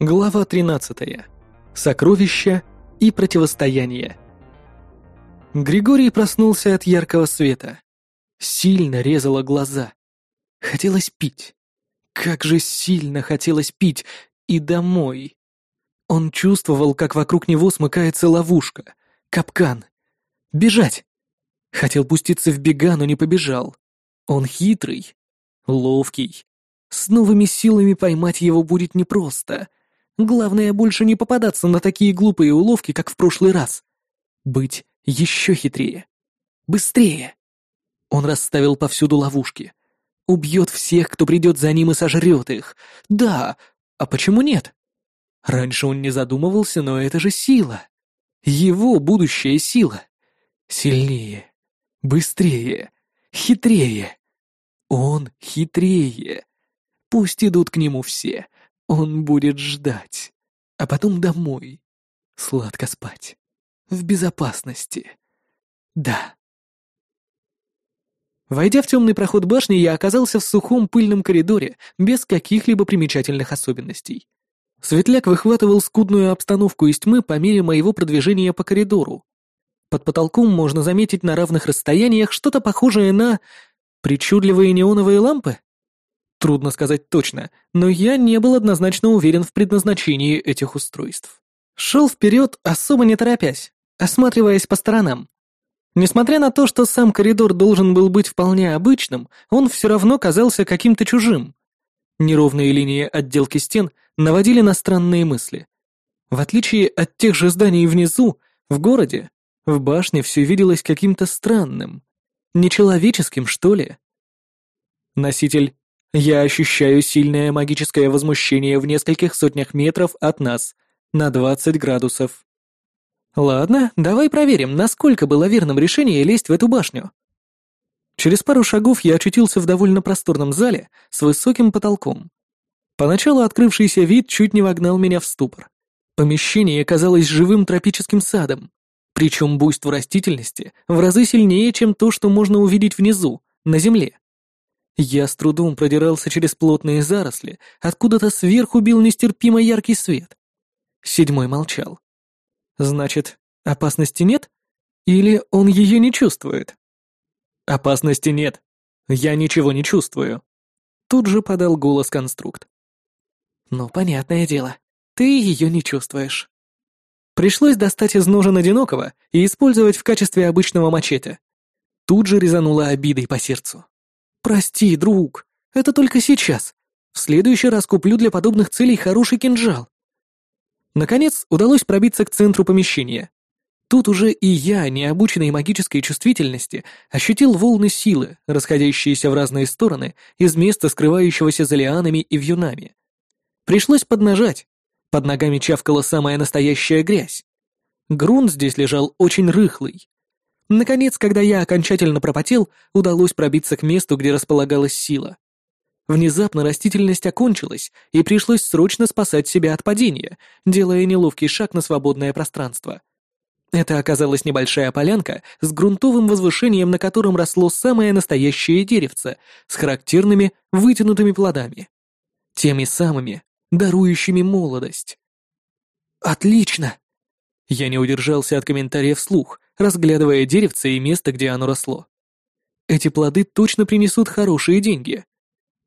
Глава 13. Сокровища и противостояние. Григорий проснулся от яркого света. Сильно резало глаза. Хотелось пить. Как же сильно хотелось пить. И домой. Он чувствовал, как вокруг него смыкается ловушка. Капкан. Бежать. Хотел пуститься в бега, но не побежал. Он хитрый. Ловкий. С новыми силами поймать его будет непросто. Главное больше не попадаться на такие глупые уловки, как в прошлый раз. Быть еще хитрее. Быстрее. Он расставил повсюду ловушки. Убьет всех, кто придет за ним и сожрет их. Да, а почему нет? Раньше он не задумывался, но это же сила. Его будущая сила. Сильнее, быстрее, хитрее. Он хитрее. Пусть идут к нему все, он будет ждать, а потом домой. Сладко спать. В безопасности. Да. Войдя в темный проход башни, я оказался в сухом пыльном коридоре, без каких-либо примечательных особенностей. Светляк выхватывал скудную обстановку из тьмы по мере моего продвижения по коридору. Под потолком можно заметить на равных расстояниях что-то похожее на... причудливые неоновые лампы? Трудно сказать точно, но я не был однозначно уверен в предназначении этих устройств. Шел вперед, особо не торопясь, осматриваясь по сторонам. Несмотря на то, что сам коридор должен был быть вполне обычным, он все равно казался каким-то чужим. Неровные линии отделки стен наводили на странные мысли. В отличие от тех же зданий внизу, в городе, в башне все виделось каким-то странным. Нечеловеческим, что ли? Носитель я ощущаю сильное магическое возмущение в нескольких сотнях метров от нас, на 20 градусов. Ладно, давай проверим, насколько было верным решение лезть в эту башню. Через пару шагов я очутился в довольно просторном зале с высоким потолком. Поначалу открывшийся вид чуть не вогнал меня в ступор. Помещение казалось живым тропическим садом, причем буйство растительности в разы сильнее, чем то, что можно увидеть внизу, на земле. Я с трудом продирался через плотные заросли, откуда-то сверху бил нестерпимо яркий свет. Седьмой молчал. Значит, опасности нет? Или он ее не чувствует? Опасности нет. Я ничего не чувствую. Тут же подал голос конструкт. Ну, понятное дело, ты ее не чувствуешь. Пришлось достать из ножен одинокого и использовать в качестве обычного мачете. Тут же резанула обидой по сердцу. «Прости, друг, это только сейчас. В следующий раз куплю для подобных целей хороший кинжал». Наконец, удалось пробиться к центру помещения. Тут уже и я, необученный магической чувствительности, ощутил волны силы, расходящиеся в разные стороны из места, скрывающегося за лианами и вьюнами. Пришлось поднажать. Под ногами чавкала самая настоящая грязь. Грунт здесь лежал очень рыхлый, Наконец, когда я окончательно пропотел, удалось пробиться к месту, где располагалась сила. Внезапно растительность окончилась, и пришлось срочно спасать себя от падения, делая неловкий шаг на свободное пространство. Это оказалась небольшая полянка с грунтовым возвышением, на котором росло самое настоящее деревце с характерными вытянутыми плодами. Теми самыми, дарующими молодость. «Отлично!» Я не удержался от комментария вслух, разглядывая деревце и место, где оно росло. Эти плоды точно принесут хорошие деньги.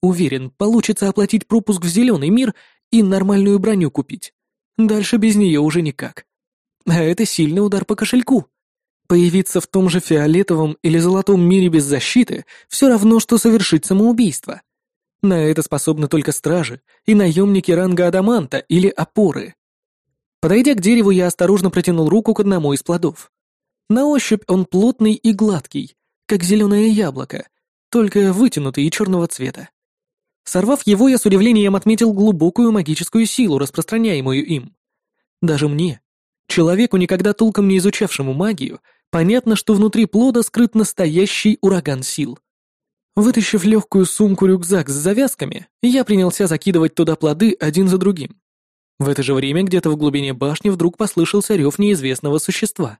Уверен, получится оплатить пропуск в зеленый мир и нормальную броню купить. Дальше без нее уже никак. А это сильный удар по кошельку. Появиться в том же фиолетовом или золотом мире без защиты все равно, что совершить самоубийство. На это способны только стражи и наемники ранга адаманта или опоры. Подойдя к дереву, я осторожно протянул руку к одному из плодов. На ощупь он плотный и гладкий, как зеленое яблоко, только вытянутый и черного цвета. Сорвав его, я с удивлением отметил глубокую магическую силу, распространяемую им. Даже мне, человеку, никогда толком не изучавшему магию, понятно, что внутри плода скрыт настоящий ураган сил. Вытащив легкую сумку-рюкзак с завязками, я принялся закидывать туда плоды один за другим. В это же время где-то в глубине башни вдруг послышался рев неизвестного существа.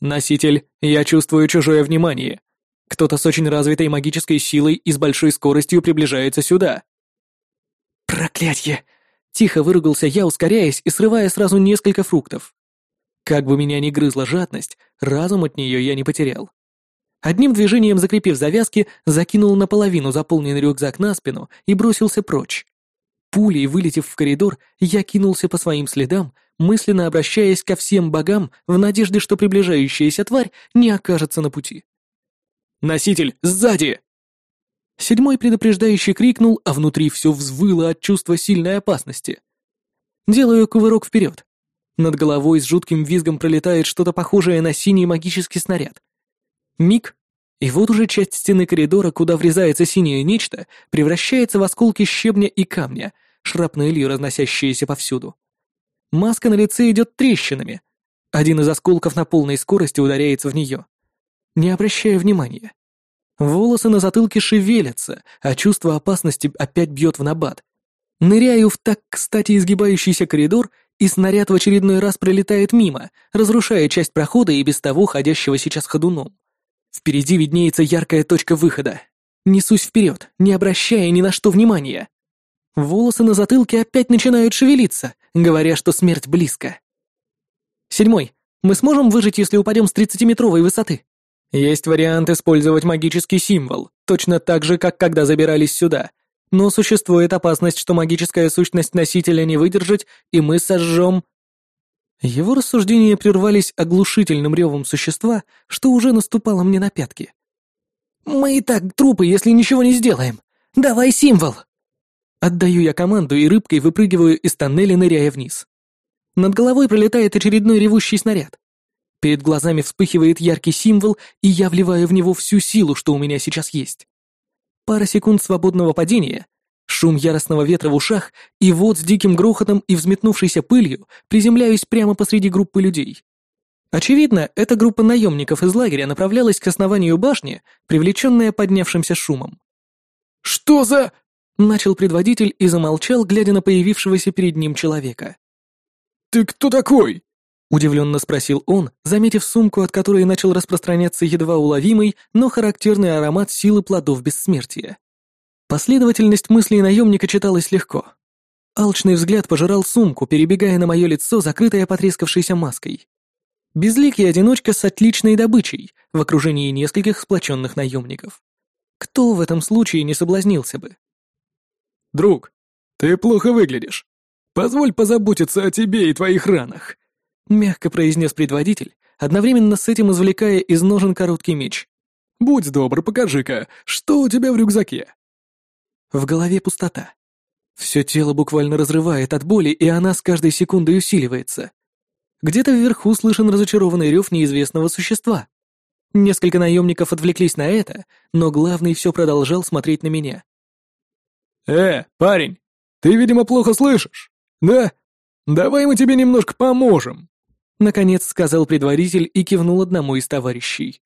«Носитель, я чувствую чужое внимание. Кто-то с очень развитой магической силой и с большой скоростью приближается сюда». «Проклятье! Тихо выругался я, ускоряясь и срывая сразу несколько фруктов. Как бы меня ни грызла жадность, разум от нее я не потерял. Одним движением закрепив завязки, закинул наполовину заполненный рюкзак на спину и бросился прочь. Пулей вылетев в коридор, я кинулся по своим следам, мысленно обращаясь ко всем богам в надежде, что приближающаяся тварь не окажется на пути. «Носитель, сзади!» Седьмой предупреждающий крикнул, а внутри все взвыло от чувства сильной опасности. Делаю кувырок вперед. Над головой с жутким визгом пролетает что-то похожее на синий магический снаряд. Миг, и вот уже часть стены коридора, куда врезается синее нечто, превращается в осколки щебня и камня, шрапнели, разносящиеся повсюду. Маска на лице идет трещинами. Один из осколков на полной скорости ударяется в нее. Не обращая внимания. Волосы на затылке шевелятся, а чувство опасности опять бьет в набат. Ныряю в так, кстати, изгибающийся коридор, и снаряд в очередной раз пролетает мимо, разрушая часть прохода и без того ходящего сейчас ходуном. Впереди виднеется яркая точка выхода. Несусь вперед, не обращая ни на что внимания. Волосы на затылке опять начинают шевелиться, говоря, что смерть близко. Седьмой. Мы сможем выжить, если упадем с 30-метровой высоты? Есть вариант использовать магический символ, точно так же, как когда забирались сюда. Но существует опасность, что магическая сущность носителя не выдержит, и мы сожжем его рассуждения прервались оглушительным ревом существа, что уже наступало мне на пятки. «Мы и так трупы, если ничего не сделаем! Давай символ!» Отдаю я команду и рыбкой выпрыгиваю из тоннеля, ныряя вниз. Над головой пролетает очередной ревущий снаряд. Перед глазами вспыхивает яркий символ, и я вливаю в него всю силу, что у меня сейчас есть. Пара секунд свободного падения, Шум яростного ветра в ушах, и вот с диким грохотом и взметнувшейся пылью приземляюсь прямо посреди группы людей. Очевидно, эта группа наемников из лагеря направлялась к основанию башни, привлеченная поднявшимся шумом. «Что за...» — начал предводитель и замолчал, глядя на появившегося перед ним человека. «Ты кто такой?» — удивленно спросил он, заметив сумку, от которой начал распространяться едва уловимый, но характерный аромат силы плодов бессмертия. Последовательность мыслей наемника читалась легко. Алчный взгляд пожирал сумку, перебегая на мое лицо, закрытое потрескавшейся маской. Безликий одиночка с отличной добычей в окружении нескольких сплоченных наемников. Кто в этом случае не соблазнился бы? «Друг, ты плохо выглядишь. Позволь позаботиться о тебе и твоих ранах», — мягко произнес предводитель, одновременно с этим извлекая из ножен короткий меч. «Будь добр, покажи-ка, что у тебя в рюкзаке?» В голове пустота. Все тело буквально разрывает от боли, и она с каждой секундой усиливается. Где-то вверху слышен разочарованный рев неизвестного существа. Несколько наемников отвлеклись на это, но главный все продолжал смотреть на меня. «Э, парень, ты, видимо, плохо слышишь, да? Давай мы тебе немножко поможем!» Наконец сказал предваритель и кивнул одному из товарищей.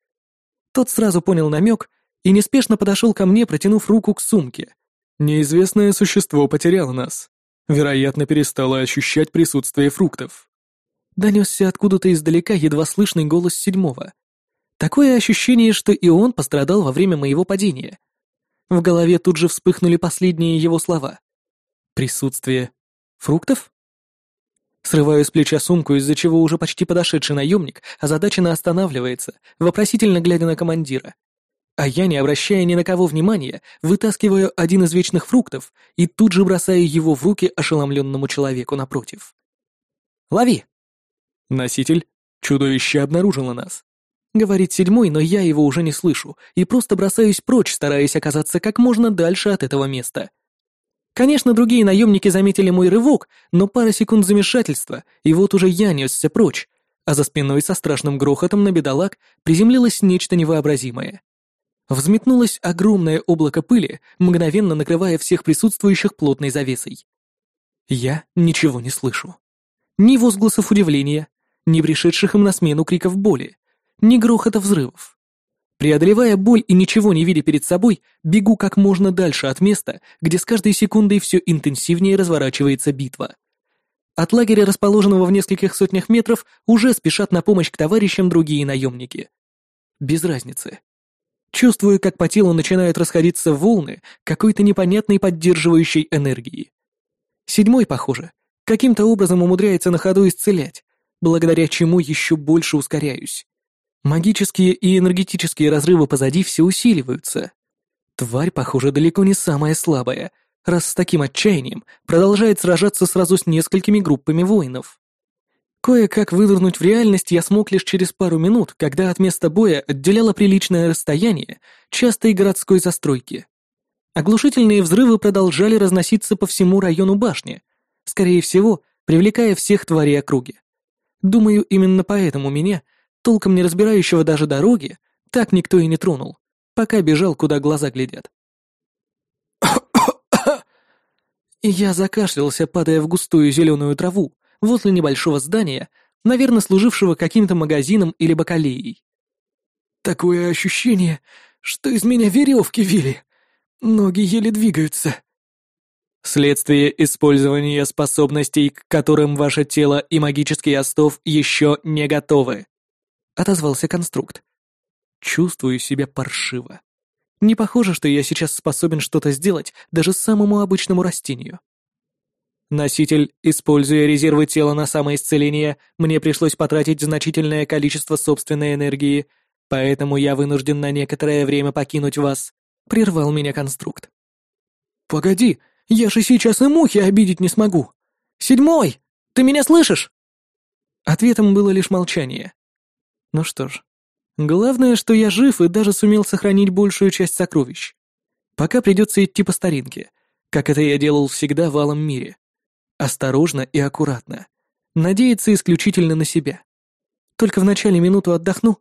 Тот сразу понял намек и неспешно подошел ко мне, протянув руку к сумке. Неизвестное существо потеряло нас. Вероятно, перестало ощущать присутствие фруктов. Донесся откуда-то издалека едва слышный голос седьмого. Такое ощущение, что и он пострадал во время моего падения. В голове тут же вспыхнули последние его слова. Присутствие фруктов? Срываю с плеча сумку, из-за чего уже почти подошедший наемник озадаченно останавливается, вопросительно глядя на командира. А я, не обращая ни на кого внимания, вытаскиваю один из вечных фруктов и тут же бросаю его в руки ошеломленному человеку напротив. «Лови!» «Носитель, чудовище обнаружило нас», — говорит седьмой, но я его уже не слышу и просто бросаюсь прочь, стараясь оказаться как можно дальше от этого места. Конечно, другие наемники заметили мой рывок, но пара секунд замешательства, и вот уже я несся прочь, а за спиной со страшным грохотом на бедолаг приземлилось нечто невообразимое. Взметнулось огромное облако пыли, мгновенно накрывая всех присутствующих плотной завесой. Я ничего не слышу. Ни возгласов удивления, ни пришедших им на смену криков боли, ни грохота взрывов. Преодолевая боль и ничего не видя перед собой, бегу как можно дальше от места, где с каждой секундой все интенсивнее разворачивается битва. От лагеря, расположенного в нескольких сотнях метров, уже спешат на помощь к товарищам другие наемники. Без разницы. Чувствую, как по телу начинают расходиться волны какой-то непонятной поддерживающей энергии. Седьмой, похоже, каким-то образом умудряется на ходу исцелять, благодаря чему еще больше ускоряюсь. Магические и энергетические разрывы позади все усиливаются. Тварь, похоже, далеко не самая слабая, раз с таким отчаянием продолжает сражаться сразу с несколькими группами воинов. Кое-как вынырнуть в реальность я смог лишь через пару минут, когда от места боя отделяло приличное расстояние частой городской застройки. Оглушительные взрывы продолжали разноситься по всему району башни, скорее всего, привлекая всех тварей округи. Думаю, именно поэтому меня, толком не разбирающего даже дороги, так никто и не тронул, пока бежал, куда глаза глядят. я закашлялся, падая в густую зеленую траву, возле небольшого здания, наверное, служившего каким-то магазином или бакалеей. «Такое ощущение, что из меня веревки вили. Ноги еле двигаются». Следствие использования способностей, к которым ваше тело и магический остов еще не готовы. Отозвался конструкт. Чувствую себя паршиво. Не похоже, что я сейчас способен что-то сделать даже самому обычному растению. Носитель, используя резервы тела на самоисцеление, мне пришлось потратить значительное количество собственной энергии, поэтому я вынужден на некоторое время покинуть вас», — прервал меня конструкт. «Погоди, я же сейчас и мухи обидеть не смогу! Седьмой! Ты меня слышишь?» Ответом было лишь молчание. Ну что ж, главное, что я жив и даже сумел сохранить большую часть сокровищ. Пока придется идти по старинке, как это я делал всегда в алом мире. Осторожно и аккуратно. Надеяться исключительно на себя. Только в начале минуту отдохну.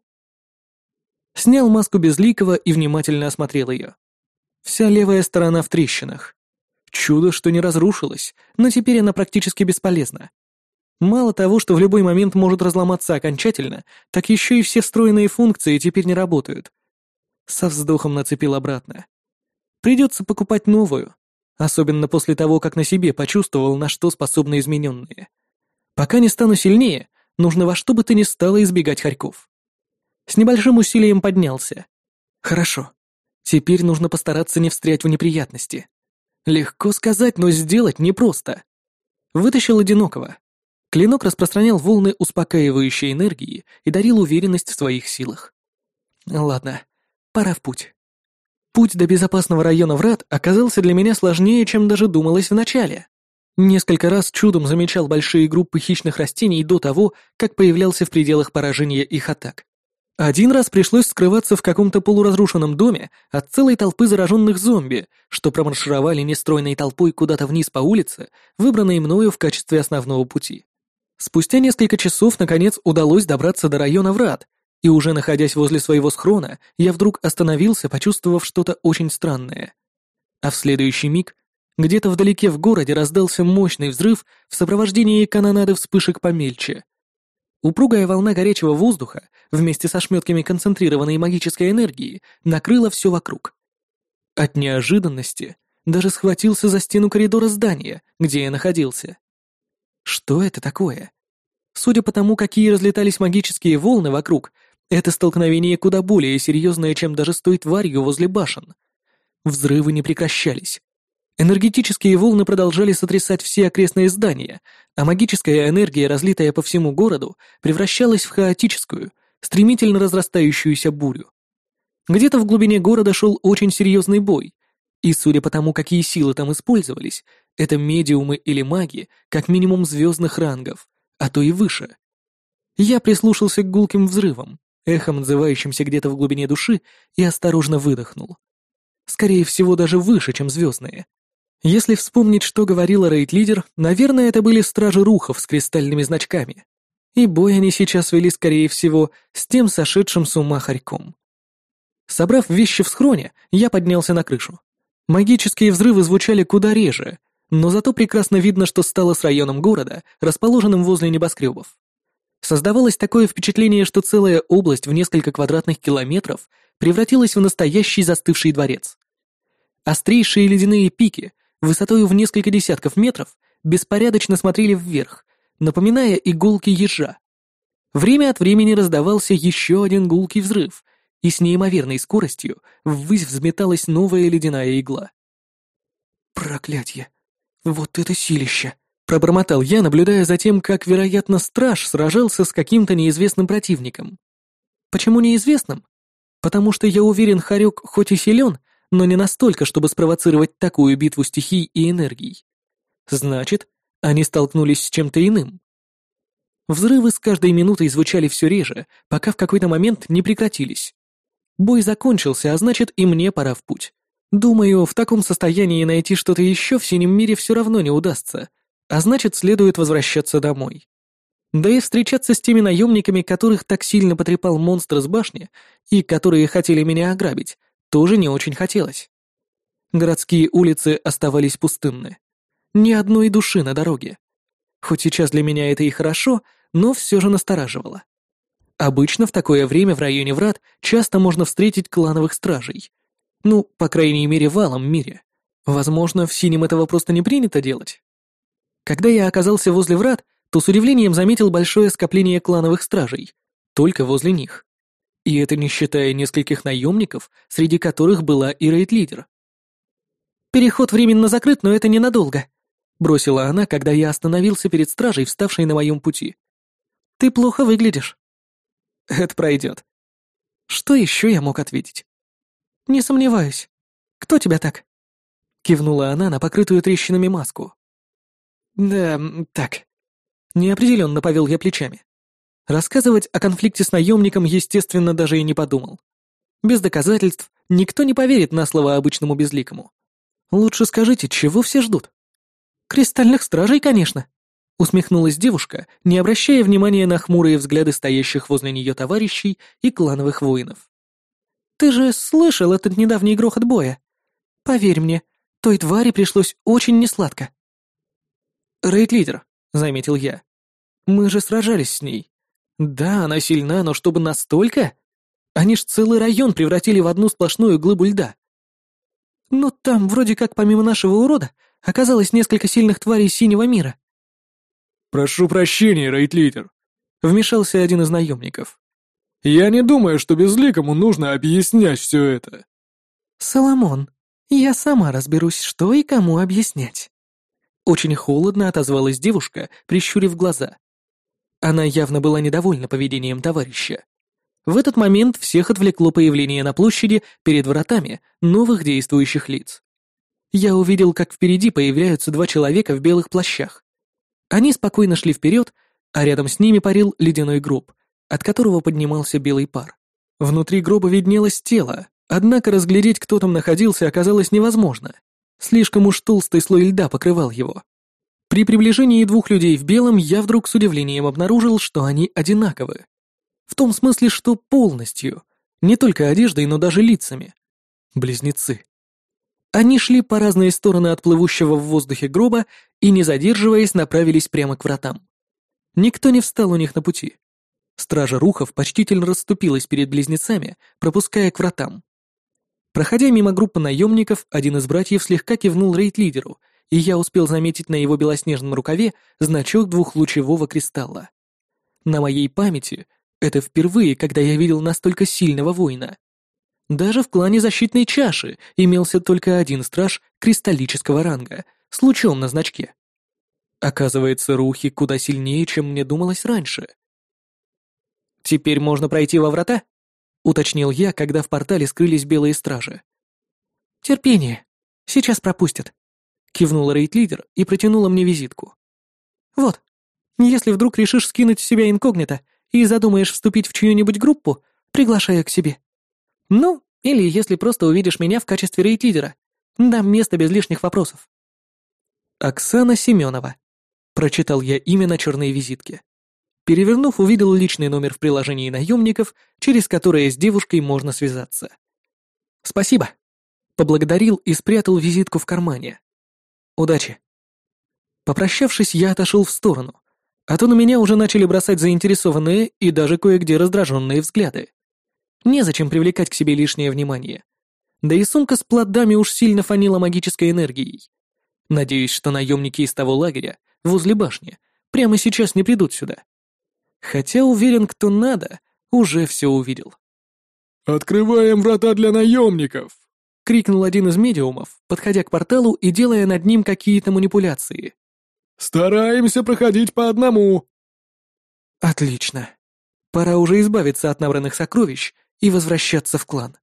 Снял маску безликого и внимательно осмотрел ее. Вся левая сторона в трещинах. Чудо, что не разрушилась, но теперь она практически бесполезна. Мало того, что в любой момент может разломаться окончательно, так еще и все встроенные функции теперь не работают. Со вздохом нацепил обратно. Придется покупать новую, Особенно после того, как на себе почувствовал, на что способны измененные. Пока не стану сильнее, нужно во что бы то ни стало избегать хорьков. С небольшим усилием поднялся. Хорошо. Теперь нужно постараться не встрять в неприятности. Легко сказать, но сделать непросто. Вытащил одинокого. Клинок распространял волны успокаивающей энергии и дарил уверенность в своих силах. Ладно, пора в путь. Путь до безопасного района врат оказался для меня сложнее, чем даже думалось вначале. Несколько раз чудом замечал большие группы хищных растений до того, как появлялся в пределах поражения их атак. Один раз пришлось скрываться в каком-то полуразрушенном доме от целой толпы зараженных зомби, что промаршировали нестройной толпой куда-то вниз по улице, выбранной мною в качестве основного пути. Спустя несколько часов, наконец, удалось добраться до района врат, и уже находясь возле своего схрона, я вдруг остановился, почувствовав что-то очень странное. А в следующий миг где-то вдалеке в городе раздался мощный взрыв в сопровождении канонады вспышек помельче. Упругая волна горячего воздуха вместе со шметками концентрированной магической энергии накрыла все вокруг. От неожиданности даже схватился за стену коридора здания, где я находился. Что это такое? Судя по тому, какие разлетались магические волны вокруг, это столкновение куда более серьезное, чем даже с той тварью возле башен. Взрывы не прекращались. Энергетические волны продолжали сотрясать все окрестные здания, а магическая энергия, разлитая по всему городу, превращалась в хаотическую, стремительно разрастающуюся бурю. Где-то в глубине города шел очень серьезный бой, и судя по тому, какие силы там использовались, это медиумы или маги, как минимум звездных рангов, а то и выше. Я прислушался к гулким взрывам, эхом отзывающимся где-то в глубине души, и осторожно выдохнул. Скорее всего, даже выше, чем звездные. Если вспомнить, что говорила рейд-лидер, наверное, это были стражи рухов с кристальными значками. И бой они сейчас вели, скорее всего, с тем сошедшим с ума хорьком. Собрав вещи в схроне, я поднялся на крышу. Магические взрывы звучали куда реже, но зато прекрасно видно, что стало с районом города, расположенным возле небоскребов. Создавалось такое впечатление, что целая область в несколько квадратных километров превратилась в настоящий застывший дворец. Острейшие ледяные пики, высотой в несколько десятков метров, беспорядочно смотрели вверх, напоминая иголки ежа. Время от времени раздавался еще один гулкий взрыв, и с неимоверной скоростью ввысь взметалась новая ледяная игла. «Проклятье! Вот это силище! Пробормотал я, наблюдая за тем, как, вероятно, страж сражался с каким-то неизвестным противником. Почему неизвестным? Потому что я уверен, Харек хоть и силен, но не настолько, чтобы спровоцировать такую битву стихий и энергий. Значит, они столкнулись с чем-то иным. Взрывы с каждой минутой звучали все реже, пока в какой-то момент не прекратились. Бой закончился, а значит и мне пора в путь. Думаю, в таком состоянии найти что-то еще в синем мире все равно не удастся, а значит следует возвращаться домой. Да и встречаться с теми наемниками, которых так сильно потрепал монстр с башни, и которые хотели меня ограбить, тоже не очень хотелось. Городские улицы оставались пустынны. Ни одной души на дороге. Хоть сейчас для меня это и хорошо, но все же настораживало. Обычно в такое время в районе врат часто можно встретить клановых стражей. Ну, по крайней мере, в алом мире. Возможно, в синем этого просто не принято делать. Когда я оказался возле врат, то с удивлением заметил большое скопление клановых стражей, только возле них. И это не считая нескольких наемников, среди которых была и рейд-лидер. «Переход временно закрыт, но это ненадолго», — бросила она, когда я остановился перед стражей, вставшей на моем пути. Ты плохо выглядишь. Это пройдет. Что еще я мог ответить? Не сомневаюсь. Кто тебя так? Кивнула она на покрытую трещинами маску. Да, так. Неопределенно повел я плечами. Рассказывать о конфликте с наемником, естественно, даже и не подумал. Без доказательств никто не поверит на слово обычному безликому. Лучше скажите, чего все ждут? Кристальных стражей, конечно усмехнулась девушка, не обращая внимания на хмурые взгляды стоящих возле нее товарищей и клановых воинов. «Ты же слышал этот недавний грохот боя? Поверь мне, той твари пришлось очень несладко». «Рейд-лидер», — заметил я. «Мы же сражались с ней. Да, она сильна, но чтобы настолько? Они ж целый район превратили в одну сплошную глыбу льда». «Ну там вроде как помимо нашего урода оказалось несколько сильных тварей синего мира», «Прошу прощения, рейтлитер», — вмешался один из наемников. «Я не думаю, что безликому нужно объяснять все это». «Соломон, я сама разберусь, что и кому объяснять». Очень холодно отозвалась девушка, прищурив глаза. Она явно была недовольна поведением товарища. В этот момент всех отвлекло появление на площади перед вратами новых действующих лиц. Я увидел, как впереди появляются два человека в белых плащах. Они спокойно шли вперед, а рядом с ними парил ледяной гроб, от которого поднимался белый пар. Внутри гроба виднелось тело, однако разглядеть, кто там находился, оказалось невозможно. Слишком уж толстый слой льда покрывал его. При приближении двух людей в белом я вдруг с удивлением обнаружил, что они одинаковы. В том смысле, что полностью. Не только одеждой, но даже лицами. Близнецы. Они шли по разные стороны от плывущего в воздухе гроба и, не задерживаясь, направились прямо к вратам. Никто не встал у них на пути. Стража Рухов почтительно расступилась перед близнецами, пропуская к вратам. Проходя мимо группы наемников, один из братьев слегка кивнул рейд-лидеру, и я успел заметить на его белоснежном рукаве значок двухлучевого кристалла. На моей памяти это впервые, когда я видел настолько сильного воина. Даже в клане защитной чаши имелся только один страж кристаллического ранга с лучом на значке. Оказывается, рухи куда сильнее, чем мне думалось раньше. «Теперь можно пройти во врата?» — уточнил я, когда в портале скрылись белые стражи. «Терпение. Сейчас пропустят», — кивнула рейд-лидер и протянула мне визитку. «Вот, если вдруг решишь скинуть с себя инкогнито и задумаешь вступить в чью-нибудь группу, приглашаю к себе». Ну, или если просто увидишь меня в качестве рейд-лидера. Дам место без лишних вопросов. Оксана Семенова. Прочитал я имя на черной визитке. Перевернув, увидел личный номер в приложении наемников, через которое с девушкой можно связаться. Спасибо. Поблагодарил и спрятал визитку в кармане. Удачи. Попрощавшись, я отошел в сторону, а то на меня уже начали бросать заинтересованные и даже кое-где раздраженные взгляды. Незачем привлекать к себе лишнее внимание. Да и сумка с плодами уж сильно фанила магической энергией. Надеюсь, что наемники из того лагеря, возле башни, прямо сейчас не придут сюда. Хотя уверен, кто надо, уже все увидел. «Открываем врата для наемников!» — крикнул один из медиумов, подходя к порталу и делая над ним какие-то манипуляции. «Стараемся проходить по одному!» «Отлично. Пора уже избавиться от набранных сокровищ и возвращаться в клан».